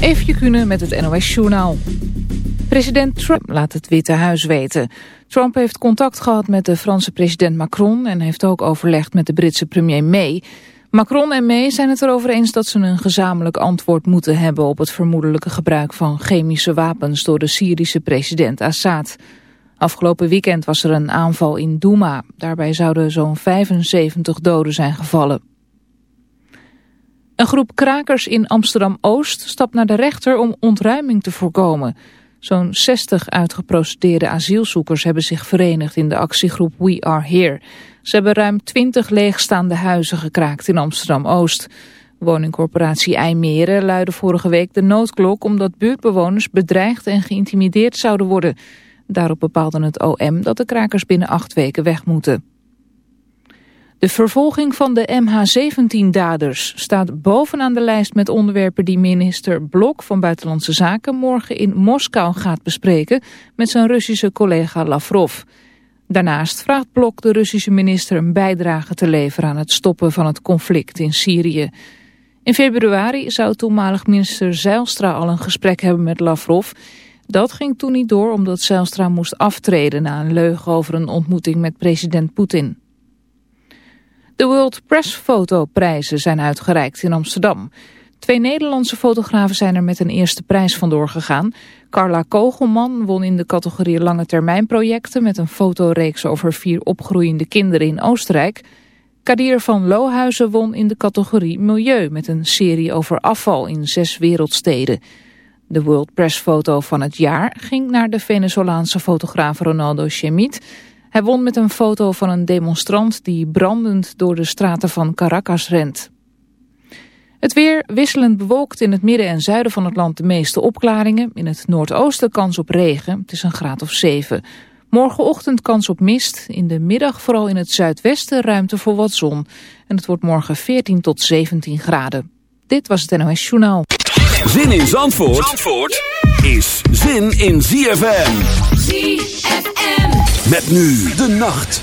Eefje Kunnen met het NOS Journaal. President Trump laat het Witte Huis weten. Trump heeft contact gehad met de Franse president Macron... en heeft ook overlegd met de Britse premier May. Macron en May zijn het erover eens dat ze een gezamenlijk antwoord moeten hebben... op het vermoedelijke gebruik van chemische wapens door de Syrische president Assad. Afgelopen weekend was er een aanval in Douma. Daarbij zouden zo'n 75 doden zijn gevallen. Een groep krakers in Amsterdam-Oost stapt naar de rechter om ontruiming te voorkomen. Zo'n 60 uitgeprocedeerde asielzoekers hebben zich verenigd in de actiegroep We Are Here. Ze hebben ruim 20 leegstaande huizen gekraakt in Amsterdam-Oost. Woningcorporatie IJmeren luidde vorige week de noodklok omdat buurtbewoners bedreigd en geïntimideerd zouden worden. Daarop bepaalde het OM dat de krakers binnen acht weken weg moeten. De vervolging van de MH17-daders staat bovenaan de lijst met onderwerpen die minister Blok van Buitenlandse Zaken morgen in Moskou gaat bespreken met zijn Russische collega Lavrov. Daarnaast vraagt Blok de Russische minister een bijdrage te leveren aan het stoppen van het conflict in Syrië. In februari zou toenmalig minister Zeilstra al een gesprek hebben met Lavrov. Dat ging toen niet door omdat Zeilstra moest aftreden na een leugen over een ontmoeting met president Poetin. De World Press Foto prijzen zijn uitgereikt in Amsterdam. Twee Nederlandse fotografen zijn er met een eerste prijs vandoor gegaan. Carla Kogelman won in de categorie lange termijn projecten... met een fotoreeks over vier opgroeiende kinderen in Oostenrijk. Kadir van Lohuizen won in de categorie Milieu... met een serie over afval in zes wereldsteden. De World Press Foto van het jaar ging naar de Venezolaanse fotograaf Ronaldo Chemit... Hij won met een foto van een demonstrant die brandend door de straten van Caracas rent. Het weer wisselend bewolkt in het midden en zuiden van het land de meeste opklaringen. In het noordoosten kans op regen, het is een graad of 7. Morgenochtend kans op mist, in de middag vooral in het zuidwesten ruimte voor wat zon. En het wordt morgen 14 tot 17 graden. Dit was het NOS Journaal. Zin in Zandvoort, Zandvoort is zin in ZFM. ZFM. Met nu de nacht.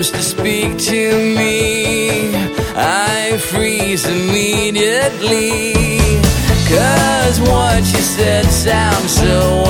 Comes to speak to me. I freeze immediately. Cause what you said sounds so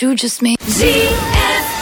you just made. ZFM.